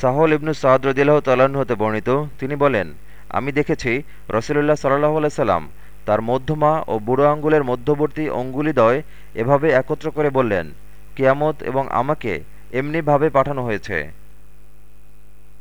সাহল ইবনু সাদ রদিল্লাহ তাল্লাহ্ন হতে বর্ণিত, তিনি বলেন, আমি দেখেছি রসুলুল্লাহ সাল্লাহ সাল্লাম তার মধ্যমা ও বুড়ো আঙ্গুলের মধ্যবর্তী অঙ্গুলিদয় এভাবে একত্র করে বললেন, কিয়ামত এবং আমাকে এমনিভাবে পাঠানো হয়েছে